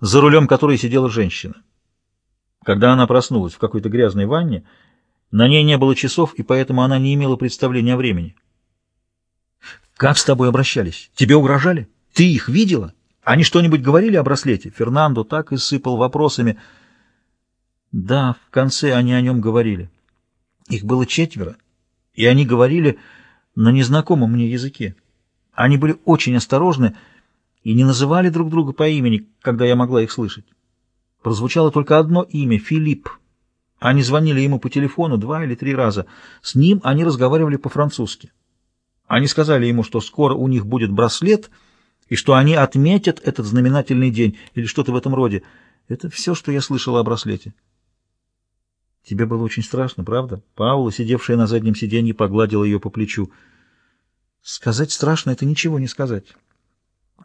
за рулем которой сидела женщина. Когда она проснулась в какой-то грязной ванне, на ней не было часов, и поэтому она не имела представления о времени. «Как с тобой обращались? Тебе угрожали? Ты их видела? Они что-нибудь говорили о браслете?» Фернандо так и сыпал вопросами. Да, в конце они о нем говорили. Их было четверо, и они говорили на незнакомом мне языке. Они были очень осторожны и не называли друг друга по имени, когда я могла их слышать. Прозвучало только одно имя — Филипп. Они звонили ему по телефону два или три раза. С ним они разговаривали по-французски. Они сказали ему, что скоро у них будет браслет, и что они отметят этот знаменательный день, или что-то в этом роде. Это все, что я слышала о браслете. Тебе было очень страшно, правда? Паула, сидевшая на заднем сиденье, погладила ее по плечу. Сказать страшно — это ничего не сказать.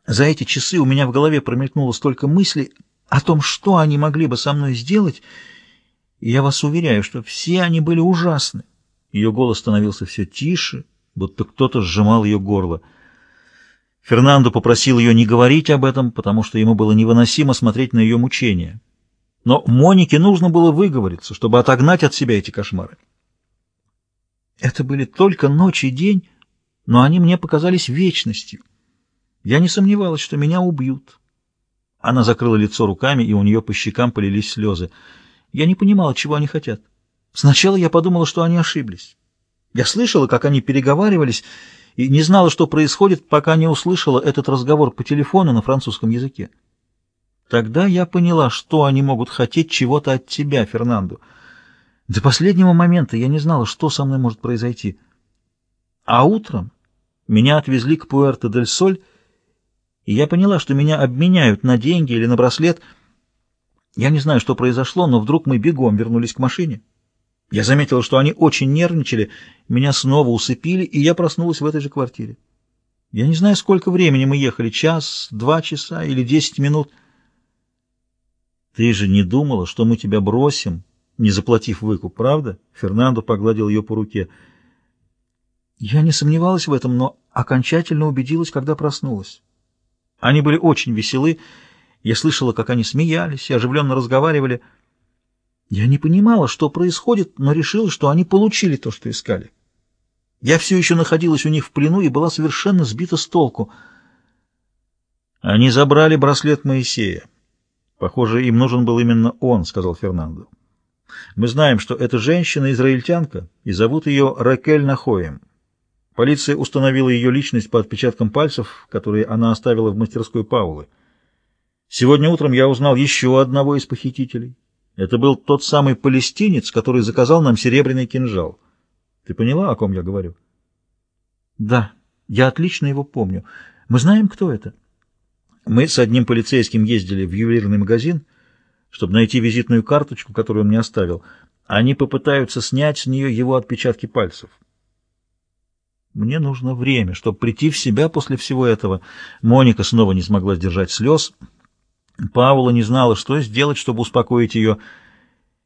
За эти часы у меня в голове промелькнуло столько мыслей о том, что они могли бы со мной сделать, и я вас уверяю, что все они были ужасны. Ее голос становился все тише, будто кто-то сжимал ее горло. Фернандо попросил ее не говорить об этом, потому что ему было невыносимо смотреть на ее мучения. Но Монике нужно было выговориться, чтобы отогнать от себя эти кошмары. Это были только ночь и день, но они мне показались вечностью. Я не сомневалась, что меня убьют. Она закрыла лицо руками, и у нее по щекам полились слезы. Я не понимала, чего они хотят. Сначала я подумала, что они ошиблись. Я слышала, как они переговаривались, и не знала, что происходит, пока не услышала этот разговор по телефону на французском языке. Тогда я поняла, что они могут хотеть чего-то от тебя, Фернандо. До последнего момента я не знала, что со мной может произойти. А утром меня отвезли к Пуэрто-дель-Соль, и я поняла, что меня обменяют на деньги или на браслет. Я не знаю, что произошло, но вдруг мы бегом вернулись к машине. Я заметила, что они очень нервничали, меня снова усыпили, и я проснулась в этой же квартире. Я не знаю, сколько времени мы ехали, час, два часа или десять минут. Ты же не думала, что мы тебя бросим, не заплатив выкуп, правда? Фернандо погладил ее по руке. Я не сомневалась в этом, но окончательно убедилась, когда проснулась. Они были очень веселы. Я слышала, как они смеялись и оживленно разговаривали. Я не понимала, что происходит, но решила, что они получили то, что искали. Я все еще находилась у них в плену и была совершенно сбита с толку. Они забрали браслет Моисея. Похоже, им нужен был именно он, — сказал Фернандо. Мы знаем, что это женщина-израильтянка, и зовут ее Ракель Нахоем. Полиция установила ее личность по отпечаткам пальцев, которые она оставила в мастерской Паулы. Сегодня утром я узнал еще одного из похитителей. Это был тот самый палестинец, который заказал нам серебряный кинжал. Ты поняла, о ком я говорю? Да, я отлично его помню. Мы знаем, кто это. Мы с одним полицейским ездили в ювелирный магазин, чтобы найти визитную карточку, которую он мне оставил. Они попытаются снять с нее его отпечатки пальцев. Мне нужно время, чтобы прийти в себя после всего этого. Моника снова не смогла сдержать слез. Паула не знала, что сделать, чтобы успокоить ее.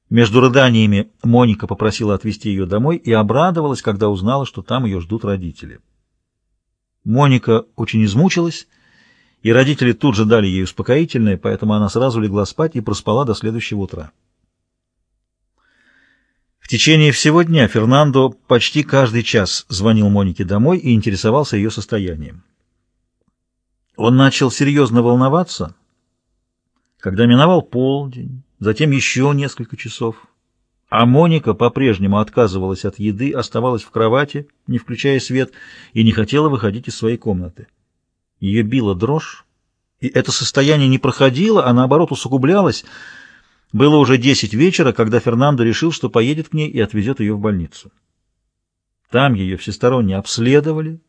Между рыданиями Моника попросила отвезти ее домой и обрадовалась, когда узнала, что там ее ждут родители. Моника очень измучилась, и родители тут же дали ей успокоительное, поэтому она сразу легла спать и проспала до следующего утра. Течение всего дня Фернандо почти каждый час звонил Монике домой и интересовался ее состоянием. Он начал серьезно волноваться, когда миновал полдень, затем еще несколько часов, а Моника по-прежнему отказывалась от еды, оставалась в кровати, не включая свет, и не хотела выходить из своей комнаты. Ее била дрожь, и это состояние не проходило, а наоборот усугублялось, было уже десять вечера, когда Фернандо решил, что поедет к ней и отвезет ее в больницу. Там ее всесторонне обследовали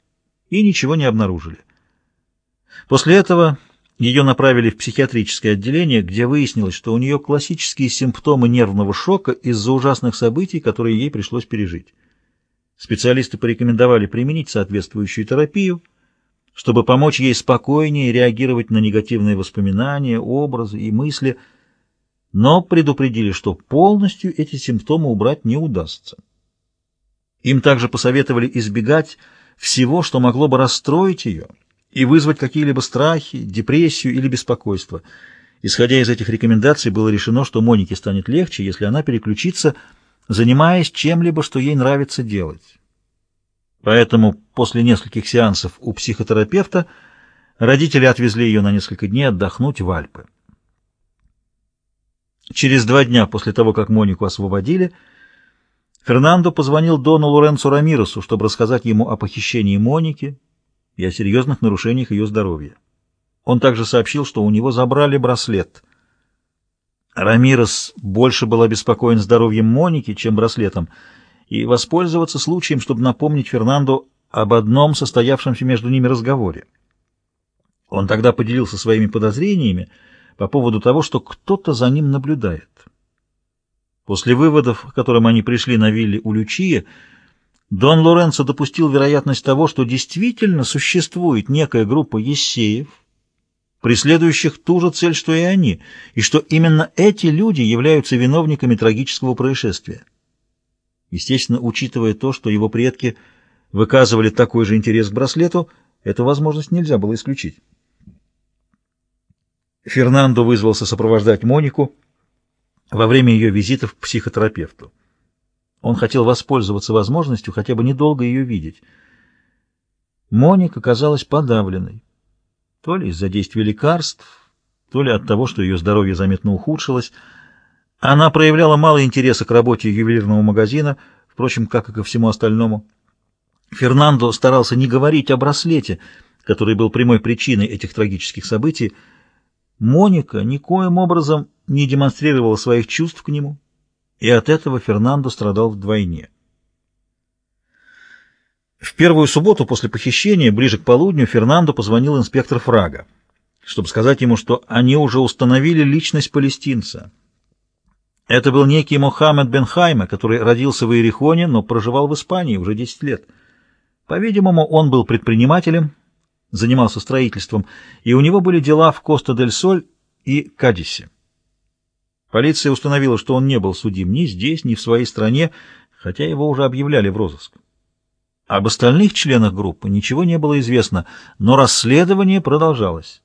и ничего не обнаружили. После этого ее направили в психиатрическое отделение, где выяснилось, что у нее классические симптомы нервного шока из-за ужасных событий, которые ей пришлось пережить. Специалисты порекомендовали применить соответствующую терапию, чтобы помочь ей спокойнее реагировать на негативные воспоминания, образы и мысли – но предупредили, что полностью эти симптомы убрать не удастся. Им также посоветовали избегать всего, что могло бы расстроить ее и вызвать какие-либо страхи, депрессию или беспокойство. Исходя из этих рекомендаций, было решено, что Монике станет легче, если она переключится, занимаясь чем-либо, что ей нравится делать. Поэтому после нескольких сеансов у психотерапевта родители отвезли ее на несколько дней отдохнуть в Альпы. Через два дня после того, как Монику освободили, Фернандо позвонил Дону Лоренцо Рамиросу, чтобы рассказать ему о похищении Моники и о серьезных нарушениях ее здоровья. Он также сообщил, что у него забрали браслет. Рамирос больше был обеспокоен здоровьем Моники, чем браслетом, и воспользоваться случаем, чтобы напомнить Фернандо об одном состоявшемся между ними разговоре. Он тогда поделился своими подозрениями по поводу того, что кто-то за ним наблюдает. После выводов, к которым они пришли на вилле у Лючия, Дон Лоренцо допустил вероятность того, что действительно существует некая группа ессеев, преследующих ту же цель, что и они, и что именно эти люди являются виновниками трагического происшествия. Естественно, учитывая то, что его предки выказывали такой же интерес к браслету, эту возможность нельзя было исключить. Фернандо вызвался сопровождать Монику во время ее визитов к психотерапевту. Он хотел воспользоваться возможностью хотя бы недолго ее видеть. Моника казалась подавленной. То ли из-за действия лекарств, то ли от того, что ее здоровье заметно ухудшилось. Она проявляла мало интереса к работе ювелирного магазина, впрочем, как и ко всему остальному. Фернандо старался не говорить о браслете, который был прямой причиной этих трагических событий. Моника никоим образом не демонстрировала своих чувств к нему, и от этого Фернандо страдал вдвойне. В первую субботу после похищения, ближе к полудню, Фернандо позвонил инспектор Фрага, чтобы сказать ему, что они уже установили личность палестинца. Это был некий Мохаммед бен Хайме, который родился в Иерихоне, но проживал в Испании уже 10 лет. По-видимому, он был предпринимателем, занимался строительством, и у него были дела в Коста-дель-Соль и Кадисе. Полиция установила, что он не был судим ни здесь, ни в своей стране, хотя его уже объявляли в розыск. Об остальных членах группы ничего не было известно, но расследование продолжалось.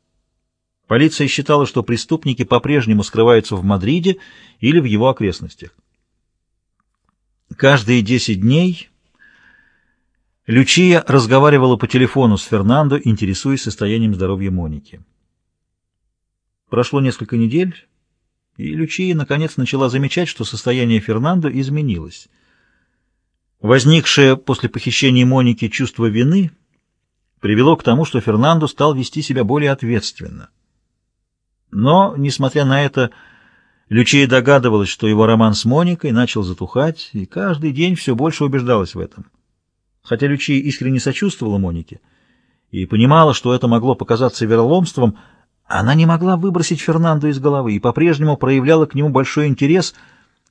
Полиция считала, что преступники по-прежнему скрываются в Мадриде или в его окрестностях. Каждые 10 дней Лючия разговаривала по телефону с Фернандо, интересуясь состоянием здоровья Моники. Прошло несколько недель, и Лючия наконец начала замечать, что состояние Фернандо изменилось – Возникшее после похищения Моники чувство вины привело к тому, что Фернандо стал вести себя более ответственно. Но, несмотря на это, Лючия догадывалась, что его роман с Моникой начал затухать, и каждый день все больше убеждалась в этом. Хотя Лючия искренне сочувствовала Монике и понимала, что это могло показаться вероломством, она не могла выбросить Фернандо из головы и по-прежнему проявляла к нему большой интерес,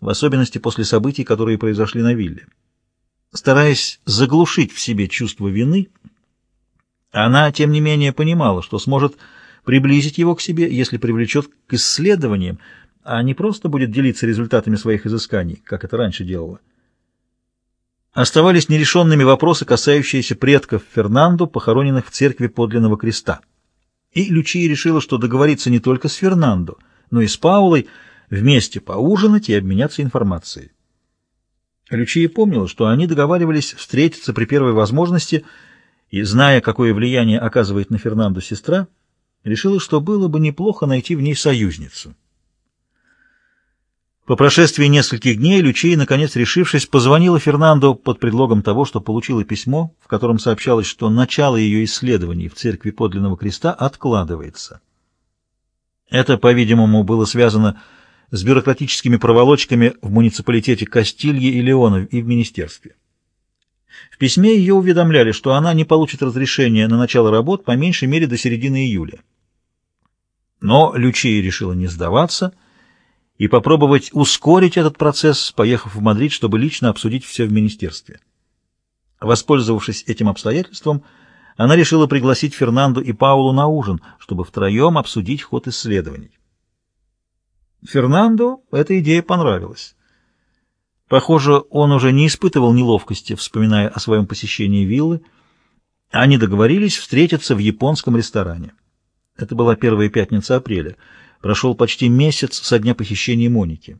в особенности после событий, которые произошли на вилле. Стараясь заглушить в себе чувство вины, она, тем не менее, понимала, что сможет приблизить его к себе, если привлечет к исследованиям, а не просто будет делиться результатами своих изысканий, как это раньше делала. Оставались нерешенными вопросы, касающиеся предков Фернандо, похороненных в церкви подлинного креста. И Лючия решила, что договориться не только с Фернандо, но и с Паулой, вместе поужинать и обменяться информацией. Лючия помнила, что они договаривались встретиться при первой возможности, и, зная, какое влияние оказывает на Фернанду сестра, решила, что было бы неплохо найти в ней союзницу. По прошествии нескольких дней Лючия, наконец решившись, позвонила Фернандо под предлогом того, что получила письмо, в котором сообщалось, что начало ее исследований в церкви подлинного креста откладывается. Это, по-видимому, было связано с бюрократическими проволочками в муниципалитете Кастильи и Леонов и в министерстве. В письме ее уведомляли, что она не получит разрешения на начало работ по меньшей мере до середины июля. Но Лючия решила не сдаваться и попробовать ускорить этот процесс, поехав в Мадрид, чтобы лично обсудить все в министерстве. Воспользовавшись этим обстоятельством, она решила пригласить Фернанду и Паулу на ужин, чтобы втроем обсудить ход исследований. Фернандо эта идея понравилась. Похоже, он уже не испытывал неловкости, вспоминая о своем посещении виллы. Они договорились встретиться в японском ресторане. Это была первая пятница апреля. Прошел почти месяц со дня похищения Моники.